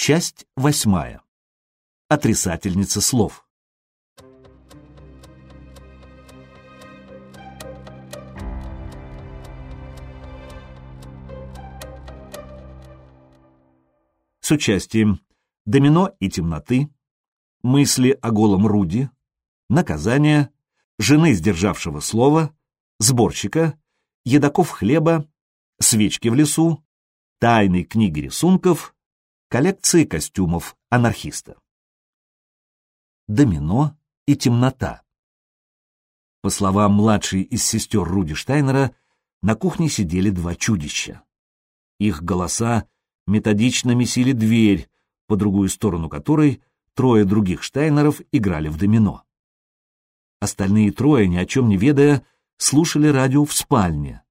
Часть восьмая. Отрицательница слов. С участием Домино и темноты, мысли о голом Руди, наказание, жены сдержавшего слова, сборщика, едоков хлеба, свечки в лесу, тайной книги рисунков, коллекции костюмов анархиста. Домино и темнота. По словам младшей из сестер Руди Штайнера, на кухне сидели два чудища. Их голоса методично месили дверь, по другую сторону которой трое других Штайнеров играли в домино. Остальные трое, ни о чем не ведая, слушали радио в спальне.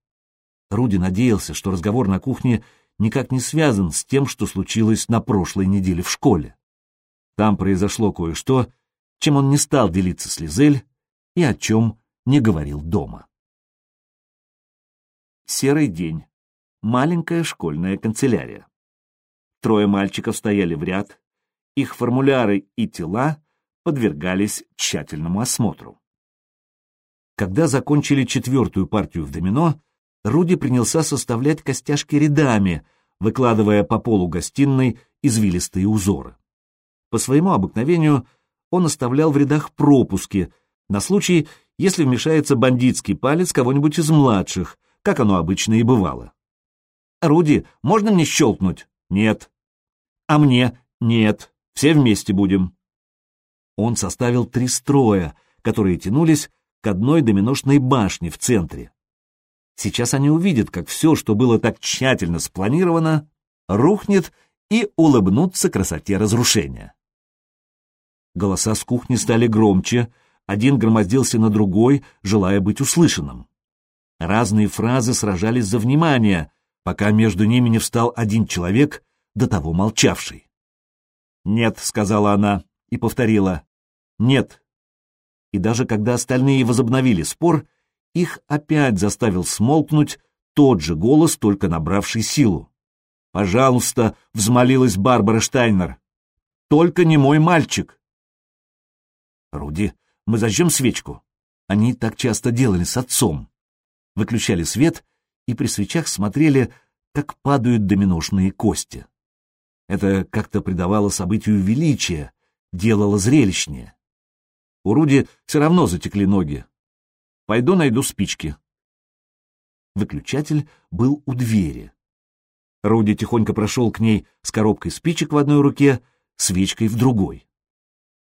Руди надеялся, что разговор на кухне никак не связан с тем, что случилось на прошлой неделе в школе. Там произошло кое-что, чем он не стал делиться с Лизель и о чем не говорил дома. Серый день. Маленькая школьная канцелярия. Трое мальчиков стояли в ряд, их формуляры и тела подвергались тщательному осмотру. Когда закончили четвертую партию в домино, Руди принялся составлять костяшки рядами, выкладывая по полу гостиной извилистые узоры. По своему обыкновению он оставлял в рядах пропуски на случай, если вмешается бандитский палец кого-нибудь из младших, как оно обычно и бывало. «Руди, можно мне щелкнуть?» «Нет». «А мне?» «Нет. Все вместе будем». Он составил три строя, которые тянулись к одной доминошной башне в центре. Сейчас они увидят, как все, что было так тщательно спланировано, рухнет и улыбнутся красоте разрушения. Голоса с кухни стали громче, один громоздился на другой, желая быть услышанным. Разные фразы сражались за внимание, пока между ними не встал один человек, до того молчавший. «Нет», — сказала она и повторила, «нет». И даже когда остальные возобновили спор, их опять заставил смолкнуть тот же голос, только набравший силу. «Пожалуйста», — взмолилась Барбара Штайнер, — «только не мой мальчик». «Руди, мы зажжем свечку». Они так часто делали с отцом. Выключали свет и при свечах смотрели, как падают доминошные кости. Это как-то придавало событию величия, делало зрелищнее. У Руди все равно затекли ноги, Пойду найду спички. Выключатель был у двери. Руди тихонько прошел к ней с коробкой спичек в одной руке, свечкой в другой.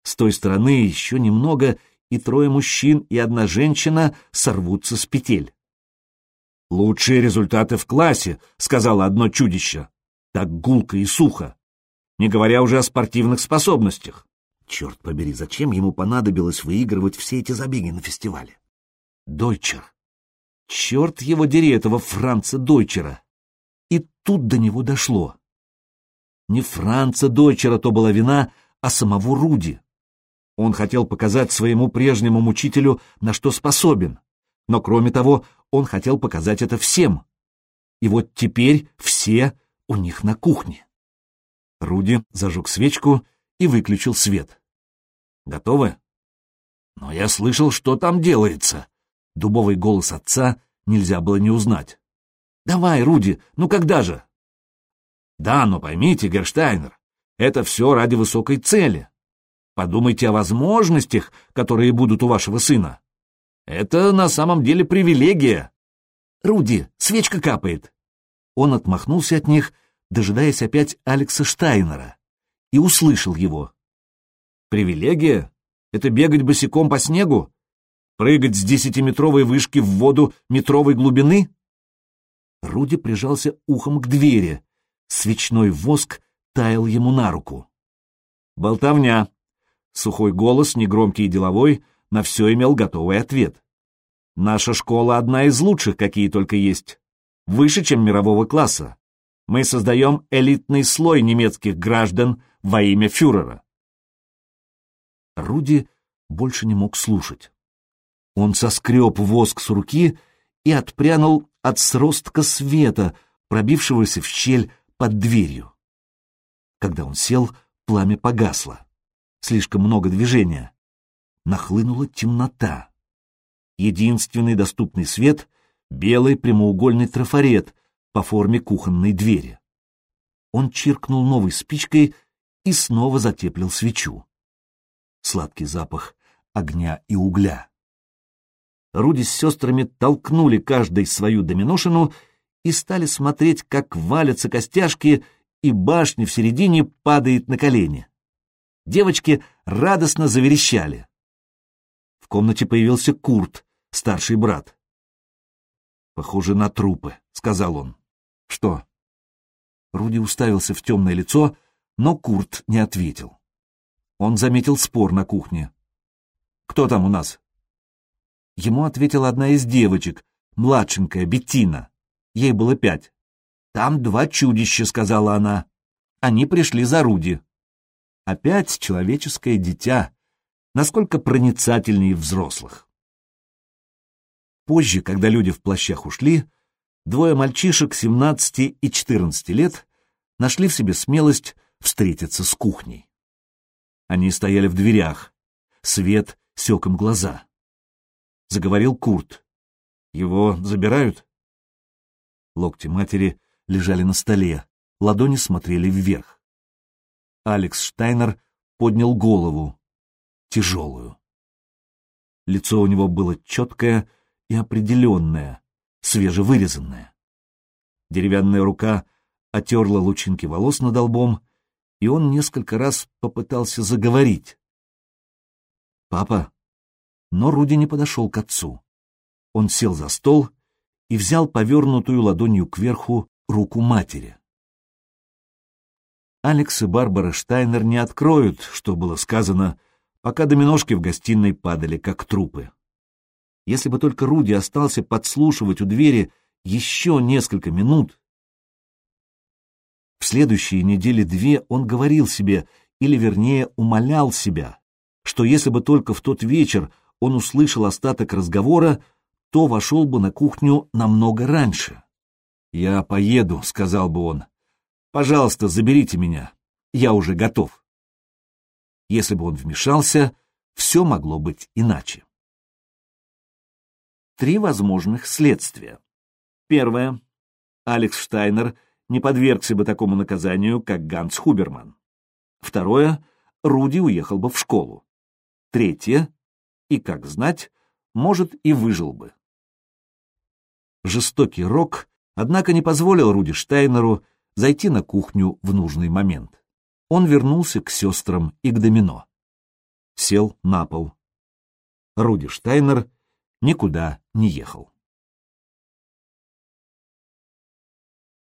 С той стороны еще немного, и трое мужчин и одна женщина сорвутся с петель. «Лучшие результаты в классе», — сказала одно чудище. Так гулко и сухо. Не говоря уже о спортивных способностях. Черт побери, зачем ему понадобилось выигрывать все эти забеги на фестивале? Дойчер. Черт его дери, этого Франца Дойчера. И тут до него дошло. Не Франца Дойчера то была вина, а самого Руди. Он хотел показать своему прежнему мучителю, на что способен. Но, кроме того, он хотел показать это всем. И вот теперь все у них на кухне. Руди зажег свечку и выключил свет. «Готовы?» «Но я слышал, что там делается», Дубовый голос отца нельзя было не узнать. «Давай, Руди, ну когда же?» «Да, но поймите, Герштайнер, это все ради высокой цели. Подумайте о возможностях, которые будут у вашего сына. Это на самом деле привилегия. Руди, свечка капает. Он отмахнулся от них, дожидаясь опять Алекса Штайнера, и услышал его. Привилегия? Это бегать босиком по снегу? Прыгать с десятиметровой вышки в воду метровой глубины? Руди прижался ухом к двери. Свечной воск таял ему на руку. Болтовня. Сухой голос, негромкий и деловой, на все имел готовый ответ. Наша школа одна из лучших, какие только есть. Выше, чем мирового класса. Мы создаем элитный слой немецких граждан во имя фюрера. Руди больше не мог слушать. Он соскреб воск с руки и отпрянул от сростка света, пробившегося в щель под дверью. Когда он сел, пламя погасло. Слишком много движения. Нахлынула темнота. Единственный доступный свет — белый прямоугольный трафарет по форме кухонной двери. Он чиркнул новой спичкой и снова затеплил свечу. Сладкий запах огня и угля. Руди с сестрами толкнули каждой свою доминошину и стали смотреть, как валятся костяшки, и башня в середине падает на колени. Девочки радостно заверещали. В комнате появился Курт, старший брат. «Похоже на трупы», — сказал он. «Что?» Руди уставился в темное лицо, но Курт не ответил. Он заметил спор на кухне. «Кто там у нас?» Ему ответила одна из девочек, младшенькая, Беттина. Ей было пять. «Там два чудища», — сказала она. Они пришли за Руди. Опять человеческое дитя, насколько проницательнее взрослых. Позже, когда люди в плащах ушли, двое мальчишек 17 и 14 лет нашли в себе смелость встретиться с кухней. Они стояли в дверях, свет сек им глаза. Заговорил Курт. «Его забирают?» Локти матери лежали на столе, ладони смотрели вверх. Алекс Штайнер поднял голову, тяжелую. Лицо у него было четкое и определенное, свежевырезанное. Деревянная рука отерла лучинки волос над лбом, и он несколько раз попытался заговорить. «Папа?» Но Руди не подошел к отцу. Он сел за стол и взял повернутую ладонью кверху руку матери. Алекс и Барбара Штайнер не откроют, что было сказано, пока доминошки в гостиной падали, как трупы. Если бы только Руди остался подслушивать у двери еще несколько минут. В следующие недели две он говорил себе, или вернее умолял себя, что если бы только в тот вечер он услышал остаток разговора, то вошел бы на кухню намного раньше. «Я поеду», — сказал бы он. «Пожалуйста, заберите меня. Я уже готов». Если бы он вмешался, все могло быть иначе. Три возможных следствия. Первое. Алекс Штайнер не подвергся бы такому наказанию, как Ганс Хуберман. Второе. Руди уехал бы в школу. Третье. И, как знать, может, и выжил бы. Жестокий рок, однако, не позволил Руди Штайнеру зайти на кухню в нужный момент. Он вернулся к сестрам и к домино. Сел на пол. Руди Штайнер никуда не ехал.